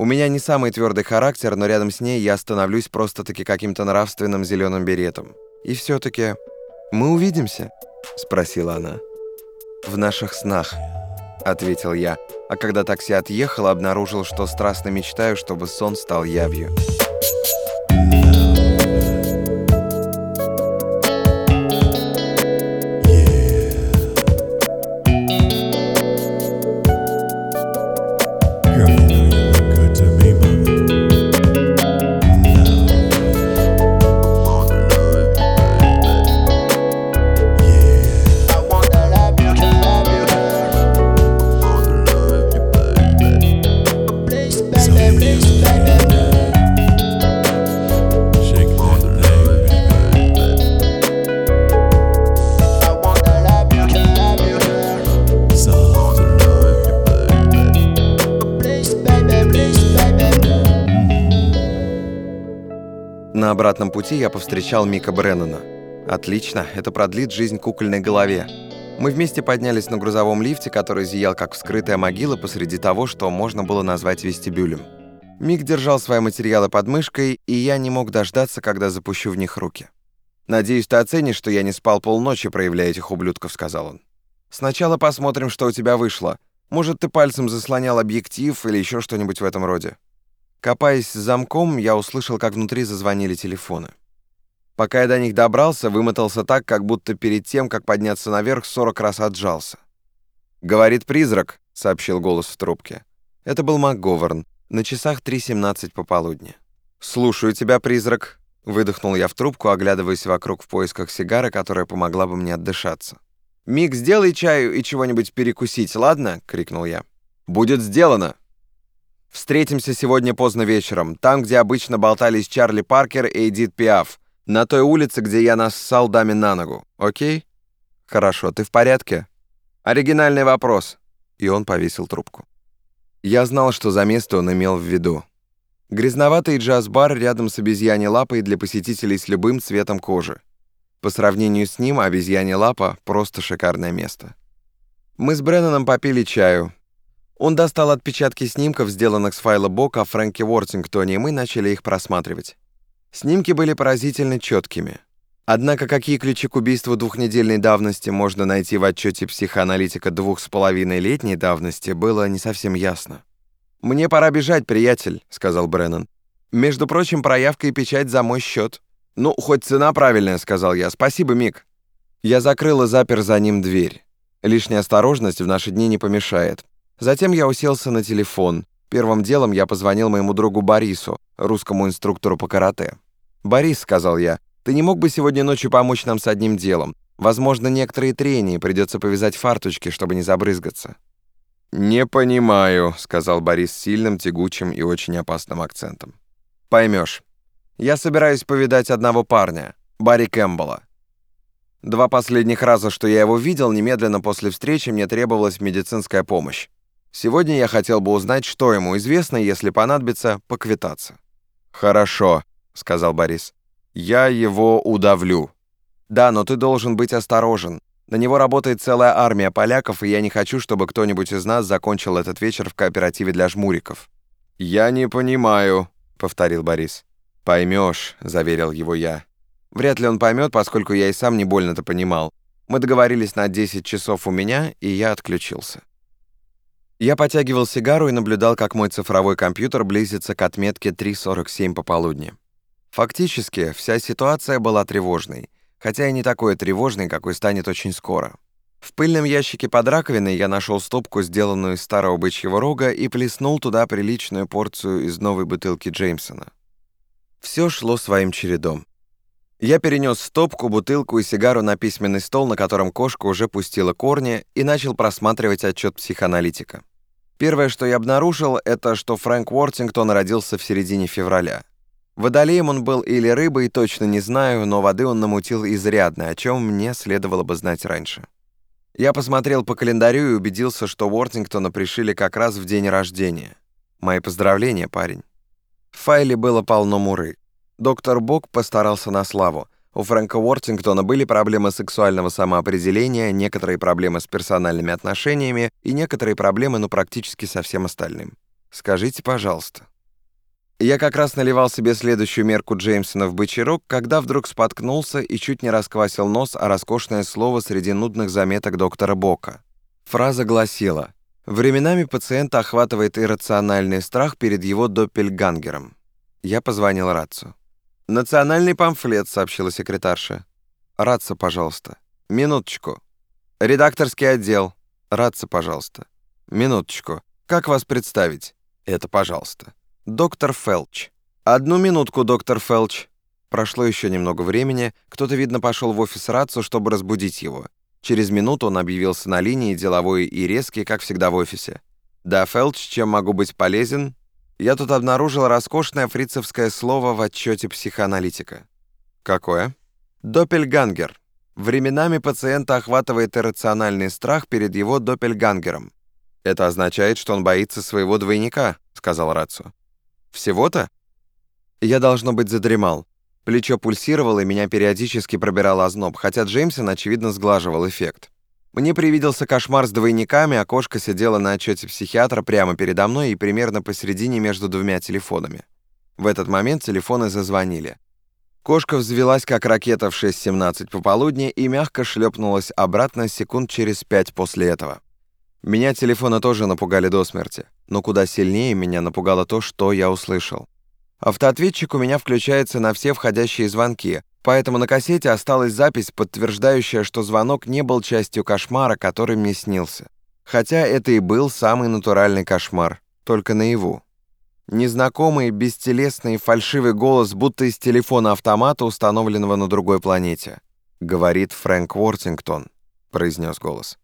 У меня не самый твердый характер, но рядом с ней я становлюсь просто-таки каким-то нравственным зеленым беретом. И все-таки мы увидимся?» — спросила она. «В наших снах», — ответил я, а когда такси отъехало, обнаружил, что страстно мечтаю, чтобы сон стал явью. Girl, На обратном пути я повстречал Мика Бреннана. Отлично, это продлит жизнь кукольной голове. Мы вместе поднялись на грузовом лифте, который зиял как вскрытая могила посреди того, что можно было назвать вестибюлем. Мик держал свои материалы под мышкой, и я не мог дождаться, когда запущу в них руки. «Надеюсь, ты оценишь, что я не спал полночи, проявляя этих ублюдков», — сказал он. «Сначала посмотрим, что у тебя вышло. Может, ты пальцем заслонял объектив или еще что-нибудь в этом роде». Копаясь замком, я услышал, как внутри зазвонили телефоны. Пока я до них добрался, вымотался так, как будто перед тем, как подняться наверх, 40 раз отжался. «Говорит призрак», — сообщил голос в трубке. Это был МакГоверн. На часах 3.17 пополудни. «Слушаю тебя, призрак», — выдохнул я в трубку, оглядываясь вокруг в поисках сигары, которая помогла бы мне отдышаться. «Мик, сделай чаю и чего-нибудь перекусить, ладно?» — крикнул я. «Будет сделано!» «Встретимся сегодня поздно вечером, там, где обычно болтались Чарли Паркер и Эдит Пиаф, на той улице, где я нассал даме на ногу, окей?» «Хорошо, ты в порядке?» «Оригинальный вопрос». И он повесил трубку. Я знал, что за место он имел в виду. Грязноватый джаз-бар рядом с обезьяней лапой для посетителей с любым цветом кожи. По сравнению с ним обезьянья лапа — просто шикарное место. Мы с Бреннаном попили чаю. Он достал отпечатки снимков, сделанных с файла Бок о Фрэнке Уортингтоне, и мы начали их просматривать. Снимки были поразительно четкими. Однако какие ключи к убийству двухнедельной давности можно найти в отчете психоаналитика двух с половиной летней давности, было не совсем ясно. «Мне пора бежать, приятель», — сказал Бреннан. «Между прочим, проявка и печать за мой счет». «Ну, хоть цена правильная», — сказал я. «Спасибо, Мик». Я закрыл и запер за ним дверь. Лишняя осторожность в наши дни не помешает. Затем я уселся на телефон. Первым делом я позвонил моему другу Борису, русскому инструктору по карате. «Борис», — сказал я, — «ты не мог бы сегодня ночью помочь нам с одним делом? Возможно, некоторые трения придется повязать фарточки, чтобы не забрызгаться». «Не понимаю», — сказал Борис сильным, тягучим и очень опасным акцентом. «Поймешь. Я собираюсь повидать одного парня, Барри Кэмпбелла. Два последних раза, что я его видел, немедленно после встречи мне требовалась медицинская помощь. Сегодня я хотел бы узнать, что ему известно, если понадобится поквитаться». «Хорошо», — сказал Борис. «Я его удавлю». «Да, но ты должен быть осторожен. На него работает целая армия поляков, и я не хочу, чтобы кто-нибудь из нас закончил этот вечер в кооперативе для жмуриков». «Я не понимаю», — повторил Борис. «Поймешь», — заверил его я. Вряд ли он поймет, поскольку я и сам не больно-то понимал. Мы договорились на 10 часов у меня, и я отключился. Я потягивал сигару и наблюдал, как мой цифровой компьютер близится к отметке 3.47 пополудни. Фактически, вся ситуация была тревожной, хотя и не такой тревожной, какой станет очень скоро. В пыльном ящике под раковиной я нашел стопку, сделанную из старого бычьего рога, и плеснул туда приличную порцию из новой бутылки Джеймсона. Все шло своим чередом. Я перенес стопку, бутылку и сигару на письменный стол, на котором кошка уже пустила корни, и начал просматривать отчет психоаналитика. Первое, что я обнаружил, это что Фрэнк Уортингтон родился в середине февраля. Водолеем он был или рыбой, точно не знаю, но воды он намутил изрядно, о чем мне следовало бы знать раньше. Я посмотрел по календарю и убедился, что Уортингтона пришили как раз в день рождения. Мои поздравления, парень. В файле было полно муры. Доктор Бок постарался на славу. У Фрэнка Уортингтона были проблемы сексуального самоопределения, некоторые проблемы с персональными отношениями и некоторые проблемы, ну, практически со всем остальным. Скажите, пожалуйста». Я как раз наливал себе следующую мерку Джеймсона в бычий когда вдруг споткнулся и чуть не расквасил нос о роскошное слово среди нудных заметок доктора Бока. Фраза гласила «Временами пациента охватывает иррациональный страх перед его доппельгангером». Я позвонил Рацу. «Национальный памфлет», — сообщила секретарша. «Раца, пожалуйста». «Минуточку». «Редакторский отдел». «Раца, пожалуйста». «Минуточку. Как вас представить?» «Это, пожалуйста». «Доктор Фелч». «Одну минутку, доктор Фелч». Прошло еще немного времени, кто-то, видно, пошел в офис Рацу, чтобы разбудить его. Через минуту он объявился на линии, деловой и резкий, как всегда в офисе. «Да, Фелч, чем могу быть полезен?» Я тут обнаружил роскошное фрицевское слово в отчете психоаналитика. Какое? Доппельгангер. Временами пациента охватывает иррациональный страх перед его доппельгангером. Это означает, что он боится своего двойника, сказал Рацу. Всего-то? Я, должно быть, задремал. Плечо пульсировало, и меня периодически пробирал озноб, хотя Джеймсон, очевидно, сглаживал эффект. Мне привиделся кошмар с двойниками, а кошка сидела на отчете психиатра прямо передо мной и примерно посередине между двумя телефонами. В этот момент телефоны зазвонили. Кошка взвелась, как ракета в 6.17 пополудни и мягко шлепнулась обратно секунд через пять после этого. Меня телефоны тоже напугали до смерти, но куда сильнее меня напугало то, что я услышал. Автоответчик у меня включается на все входящие звонки, поэтому на кассете осталась запись, подтверждающая, что звонок не был частью кошмара, который мне снился. Хотя это и был самый натуральный кошмар, только наяву. Незнакомый, бестелесный, фальшивый голос, будто из телефона автомата, установленного на другой планете. «Говорит Фрэнк Уортингтон», — произнес голос.